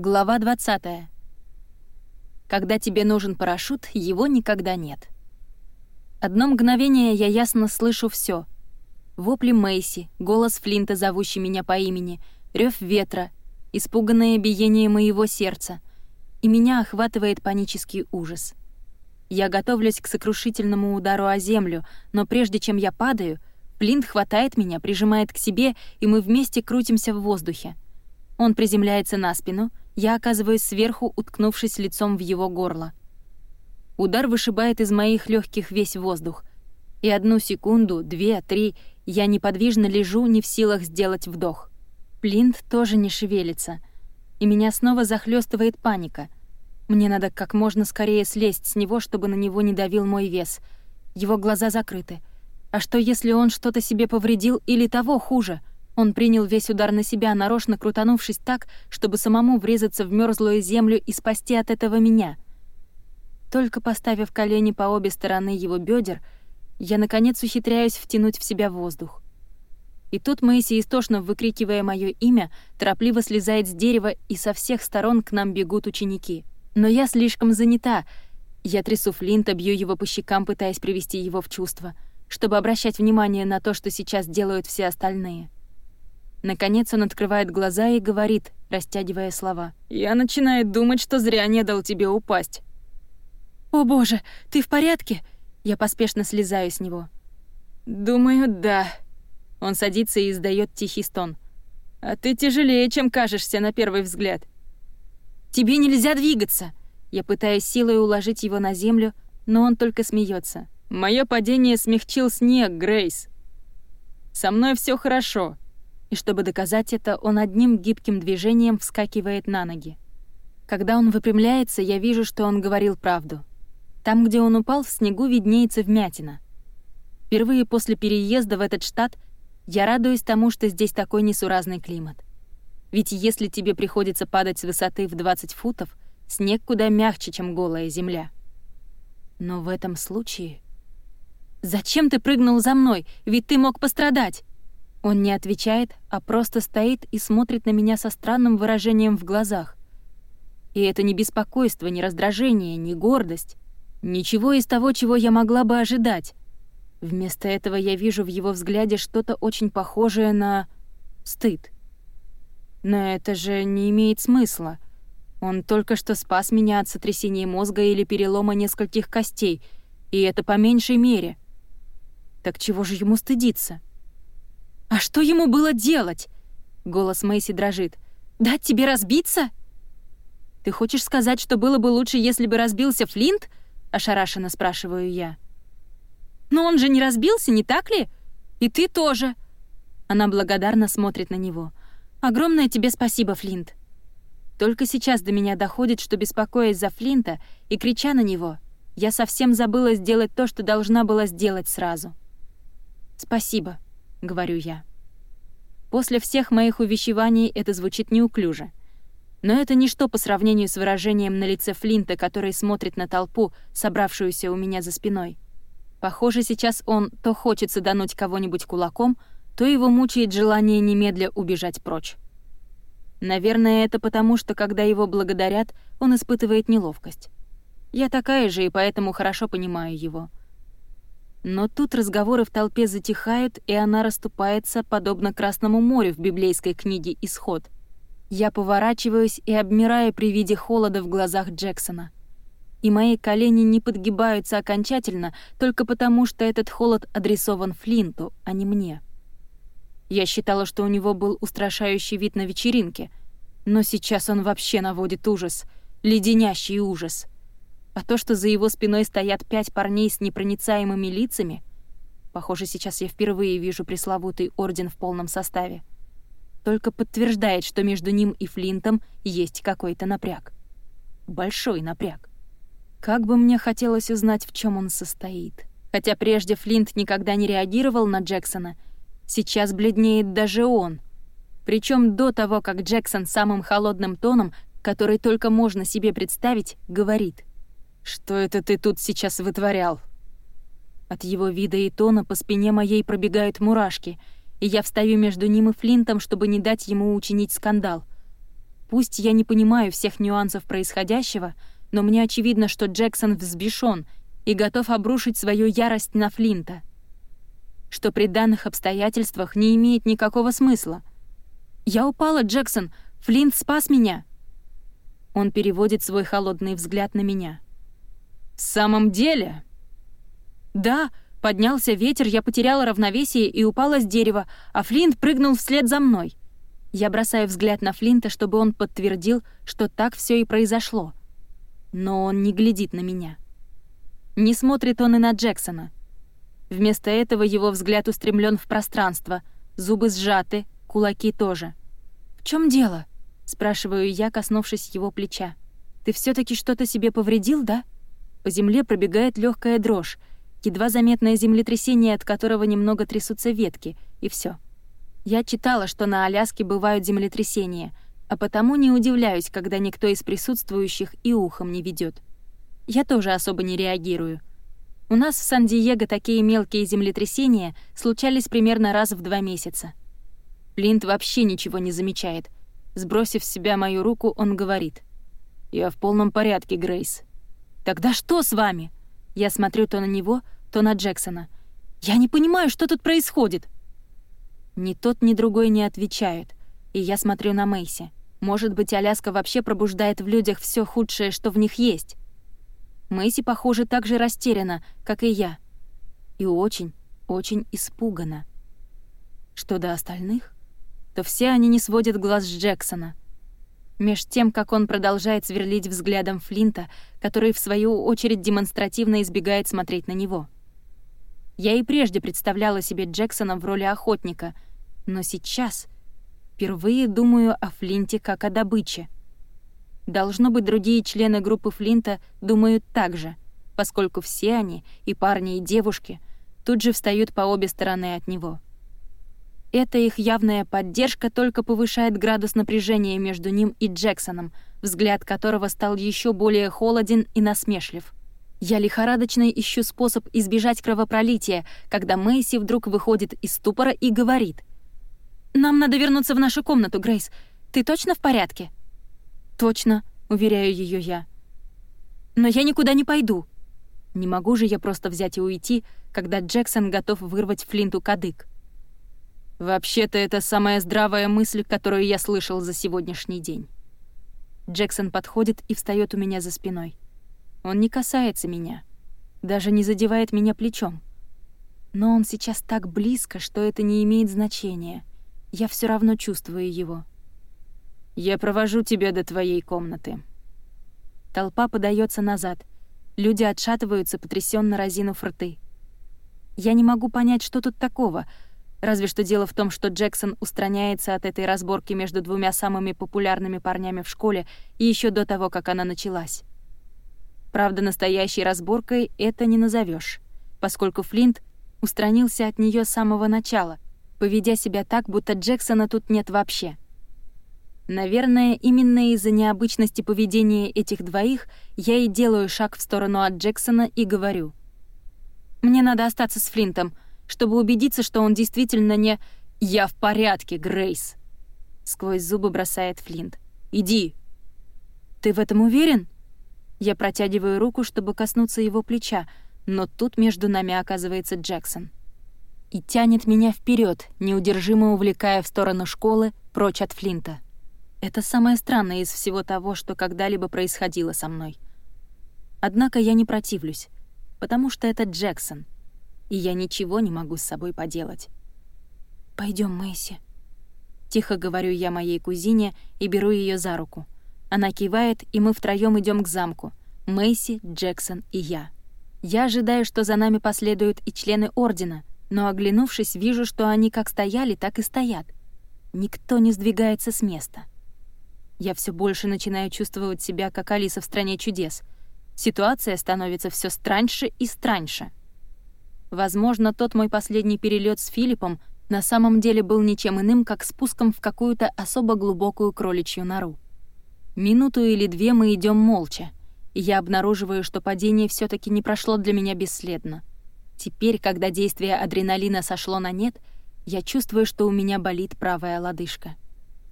Глава 20. Когда тебе нужен парашют, его никогда нет. Одно мгновение я ясно слышу все: Вопли Мэйси, голос Флинта, зовущий меня по имени, рев ветра, испуганное биение моего сердца, и меня охватывает панический ужас. Я готовлюсь к сокрушительному удару о землю, но прежде чем я падаю, Флинт хватает меня, прижимает к себе, и мы вместе крутимся в воздухе. Он приземляется на спину — я оказываюсь сверху, уткнувшись лицом в его горло. Удар вышибает из моих легких весь воздух. И одну секунду, две, три, я неподвижно лежу, не в силах сделать вдох. Плинт тоже не шевелится. И меня снова захлестывает паника. Мне надо как можно скорее слезть с него, чтобы на него не давил мой вес. Его глаза закрыты. А что, если он что-то себе повредил или того хуже — он принял весь удар на себя, нарочно крутанувшись так, чтобы самому врезаться в мёрзлую землю и спасти от этого меня. Только поставив колени по обе стороны его бедер, я, наконец, ухитряюсь втянуть в себя воздух. И тут Мэйси, истошно выкрикивая мое имя, торопливо слезает с дерева, и со всех сторон к нам бегут ученики. Но я слишком занята. Я трясу Флинта, бью его по щекам, пытаясь привести его в чувство, чтобы обращать внимание на то, что сейчас делают все остальные. Наконец он открывает глаза и говорит, растягивая слова. «Я начинаю думать, что зря не дал тебе упасть». «О боже, ты в порядке?» Я поспешно слезаю с него. «Думаю, да». Он садится и издает тихий стон. «А ты тяжелее, чем кажешься на первый взгляд». «Тебе нельзя двигаться!» Я пытаюсь силой уложить его на землю, но он только смеется. «Моё падение смягчил снег, Грейс. Со мной все хорошо и чтобы доказать это, он одним гибким движением вскакивает на ноги. Когда он выпрямляется, я вижу, что он говорил правду. Там, где он упал, в снегу виднеется вмятина. Впервые после переезда в этот штат я радуюсь тому, что здесь такой несуразный климат. Ведь если тебе приходится падать с высоты в 20 футов, снег куда мягче, чем голая земля. Но в этом случае... «Зачем ты прыгнул за мной? Ведь ты мог пострадать!» Он не отвечает, а просто стоит и смотрит на меня со странным выражением в глазах. И это не беспокойство, не раздражение, не гордость. Ничего из того, чего я могла бы ожидать. Вместо этого я вижу в его взгляде что-то очень похожее на... стыд. Но это же не имеет смысла. Он только что спас меня от сотрясения мозга или перелома нескольких костей, и это по меньшей мере. Так чего же ему стыдиться? «А что ему было делать?» Голос Мэйси дрожит. «Дать тебе разбиться?» «Ты хочешь сказать, что было бы лучше, если бы разбился Флинт?» Ошарашенно спрашиваю я. «Но он же не разбился, не так ли? И ты тоже!» Она благодарно смотрит на него. «Огромное тебе спасибо, Флинт!» Только сейчас до меня доходит, что, беспокоясь за Флинта и крича на него, я совсем забыла сделать то, что должна была сделать сразу. «Спасибо», — говорю я. После всех моих увещеваний это звучит неуклюже. Но это ничто по сравнению с выражением на лице Флинта, который смотрит на толпу, собравшуюся у меня за спиной. Похоже, сейчас он то хочет садануть кого-нибудь кулаком, то его мучает желание немедля убежать прочь. Наверное, это потому, что когда его благодарят, он испытывает неловкость. Я такая же, и поэтому хорошо понимаю его. Но тут разговоры в толпе затихают, и она расступается, подобно Красному морю в библейской книге «Исход». Я поворачиваюсь и обмираю при виде холода в глазах Джексона. И мои колени не подгибаются окончательно только потому, что этот холод адресован Флинту, а не мне. Я считала, что у него был устрашающий вид на вечеринке, но сейчас он вообще наводит ужас, леденящий ужас — а то, что за его спиной стоят пять парней с непроницаемыми лицами, похоже, сейчас я впервые вижу пресловутый орден в полном составе, только подтверждает, что между ним и Флинтом есть какой-то напряг. Большой напряг. Как бы мне хотелось узнать, в чем он состоит. Хотя прежде Флинт никогда не реагировал на Джексона, сейчас бледнеет даже он. Причем до того, как Джексон самым холодным тоном, который только можно себе представить, говорит. «Что это ты тут сейчас вытворял?» От его вида и тона по спине моей пробегают мурашки, и я встаю между ним и Флинтом, чтобы не дать ему учинить скандал. Пусть я не понимаю всех нюансов происходящего, но мне очевидно, что Джексон взбешен и готов обрушить свою ярость на Флинта. Что при данных обстоятельствах не имеет никакого смысла. «Я упала, Джексон! Флинт спас меня!» Он переводит свой холодный взгляд на меня. «В самом деле?» «Да, поднялся ветер, я потеряла равновесие и упала с дерева, а Флинт прыгнул вслед за мной. Я бросаю взгляд на Флинта, чтобы он подтвердил, что так все и произошло. Но он не глядит на меня. Не смотрит он и на Джексона. Вместо этого его взгляд устремлен в пространство, зубы сжаты, кулаки тоже. «В чем дело?» — спрашиваю я, коснувшись его плеча. «Ты все таки что-то себе повредил, да?» По земле пробегает легкая дрожь, едва заметное землетрясение, от которого немного трясутся ветки, и все. Я читала, что на Аляске бывают землетрясения, а потому не удивляюсь, когда никто из присутствующих и ухом не ведет. Я тоже особо не реагирую. У нас в Сан-Диего такие мелкие землетрясения случались примерно раз в два месяца. Плинт вообще ничего не замечает. Сбросив с себя мою руку, он говорит. «Я в полном порядке, Грейс». «Тогда что с вами?» Я смотрю то на него, то на Джексона. «Я не понимаю, что тут происходит». Ни тот, ни другой не отвечают, и я смотрю на Мэйси. Может быть, Аляска вообще пробуждает в людях все худшее, что в них есть. Мэйси, похоже, так же растеряна, как и я. И очень, очень испугана. Что до остальных, то все они не сводят глаз с Джексона. Меж тем, как он продолжает сверлить взглядом Флинта, который, в свою очередь, демонстративно избегает смотреть на него. Я и прежде представляла себе Джексона в роли охотника — но сейчас впервые думаю о Флинте как о добыче. Должно быть, другие члены группы Флинта думают так же, поскольку все они, и парни, и девушки, тут же встают по обе стороны от него. Эта их явная поддержка только повышает градус напряжения между ним и Джексоном, взгляд которого стал еще более холоден и насмешлив. Я лихорадочно ищу способ избежать кровопролития, когда Мэйси вдруг выходит из ступора и говорит. «Нам надо вернуться в нашу комнату, Грейс. Ты точно в порядке?» «Точно», — уверяю ее я. «Но я никуда не пойду». Не могу же я просто взять и уйти, когда Джексон готов вырвать Флинту кадык. «Вообще-то это самая здравая мысль, которую я слышал за сегодняшний день». Джексон подходит и встает у меня за спиной. Он не касается меня, даже не задевает меня плечом. Но он сейчас так близко, что это не имеет значения — я все равно чувствую его. «Я провожу тебя до твоей комнаты». Толпа подается назад. Люди отшатываются, потрясенно разинув рты. Я не могу понять, что тут такого, разве что дело в том, что Джексон устраняется от этой разборки между двумя самыми популярными парнями в школе и еще до того, как она началась. Правда, настоящей разборкой это не назовешь, поскольку Флинт устранился от нее с самого начала — поведя себя так, будто Джексона тут нет вообще. Наверное, именно из-за необычности поведения этих двоих я и делаю шаг в сторону от Джексона и говорю. «Мне надо остаться с Флинтом, чтобы убедиться, что он действительно не...» «Я в порядке, Грейс!» Сквозь зубы бросает Флинт. «Иди!» «Ты в этом уверен?» Я протягиваю руку, чтобы коснуться его плеча, но тут между нами оказывается Джексон и тянет меня вперед, неудержимо увлекая в сторону школы, прочь от Флинта. Это самое странное из всего того, что когда-либо происходило со мной. Однако я не противлюсь, потому что это Джексон, и я ничего не могу с собой поделать. Пойдем, Мэйси». Тихо говорю я моей кузине и беру ее за руку. Она кивает, и мы втроем идем к замку. Мэйси, Джексон и я. Я ожидаю, что за нами последуют и члены Ордена, но, оглянувшись, вижу, что они как стояли, так и стоят. Никто не сдвигается с места. Я все больше начинаю чувствовать себя, как Алиса в «Стране чудес». Ситуация становится все страньше и страньше. Возможно, тот мой последний перелет с Филиппом на самом деле был ничем иным, как спуском в какую-то особо глубокую кроличью нору. Минуту или две мы идем молча, и я обнаруживаю, что падение все таки не прошло для меня бесследно. Теперь, когда действие адреналина сошло на нет, я чувствую, что у меня болит правая лодыжка.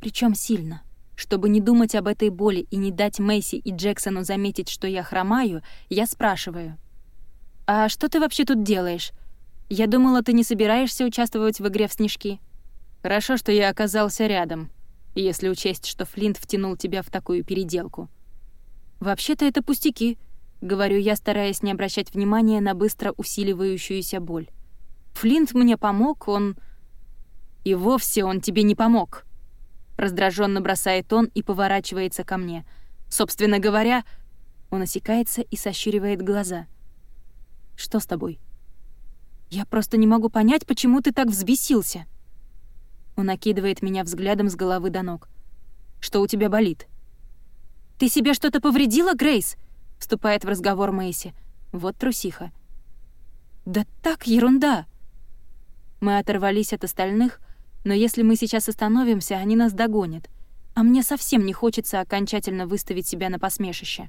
Причем сильно. Чтобы не думать об этой боли и не дать Мэйси и Джексону заметить, что я хромаю, я спрашиваю. «А что ты вообще тут делаешь? Я думала, ты не собираешься участвовать в игре в снежки». «Хорошо, что я оказался рядом, если учесть, что Флинт втянул тебя в такую переделку». «Вообще-то это пустяки», — говорю я, стараясь не обращать внимания на быстро усиливающуюся боль. «Флинт мне помог, он...» «И вовсе он тебе не помог», Раздраженно бросает он и поворачивается ко мне. Собственно говоря, он осекается и сощуривает глаза. «Что с тобой?» «Я просто не могу понять, почему ты так взбесился». Он окидывает меня взглядом с головы до ног. «Что у тебя болит?» «Ты себе что-то повредила, Грейс?» — вступает в разговор Мэйси. «Вот трусиха». «Да так, ерунда!» Мы оторвались от остальных — но если мы сейчас остановимся, они нас догонят. А мне совсем не хочется окончательно выставить себя на посмешище.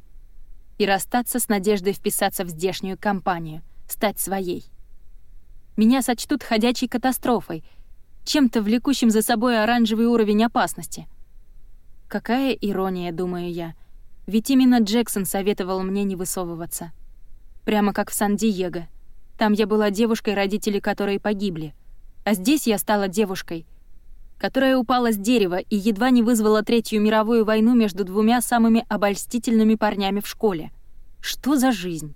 И расстаться с надеждой вписаться в здешнюю компанию, стать своей. Меня сочтут ходячей катастрофой, чем-то влекущим за собой оранжевый уровень опасности. Какая ирония, думаю я. Ведь именно Джексон советовал мне не высовываться. Прямо как в Сан-Диего. Там я была девушкой, родители которой погибли — а здесь я стала девушкой, которая упала с дерева и едва не вызвала Третью мировую войну между двумя самыми обольстительными парнями в школе. Что за жизнь?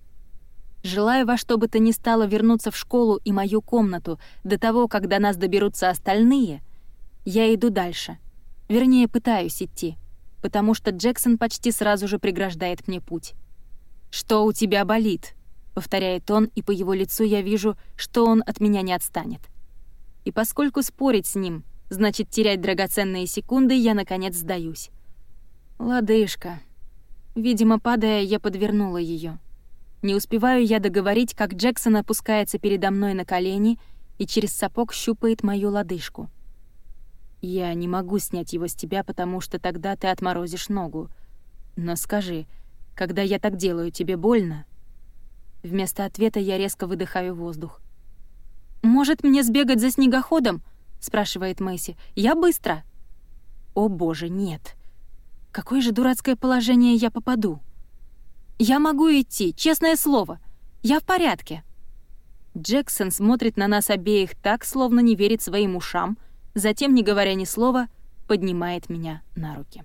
Желаю во что бы то ни стало вернуться в школу и мою комнату до того, когда нас доберутся остальные, я иду дальше. Вернее, пытаюсь идти, потому что Джексон почти сразу же преграждает мне путь. «Что у тебя болит?» — повторяет он, и по его лицу я вижу, что он от меня не отстанет. И поскольку спорить с ним значит терять драгоценные секунды, я, наконец, сдаюсь. Лодыжка. Видимо, падая, я подвернула ее. Не успеваю я договорить, как Джексон опускается передо мной на колени и через сапог щупает мою лодыжку. Я не могу снять его с тебя, потому что тогда ты отморозишь ногу. Но скажи, когда я так делаю, тебе больно? Вместо ответа я резко выдыхаю воздух. «Может, мне сбегать за снегоходом?» — спрашивает Мэйси. «Я быстро». «О боже, нет. Какое же дурацкое положение я попаду?» «Я могу идти, честное слово. Я в порядке». Джексон смотрит на нас обеих так, словно не верит своим ушам, затем, не говоря ни слова, поднимает меня на руки.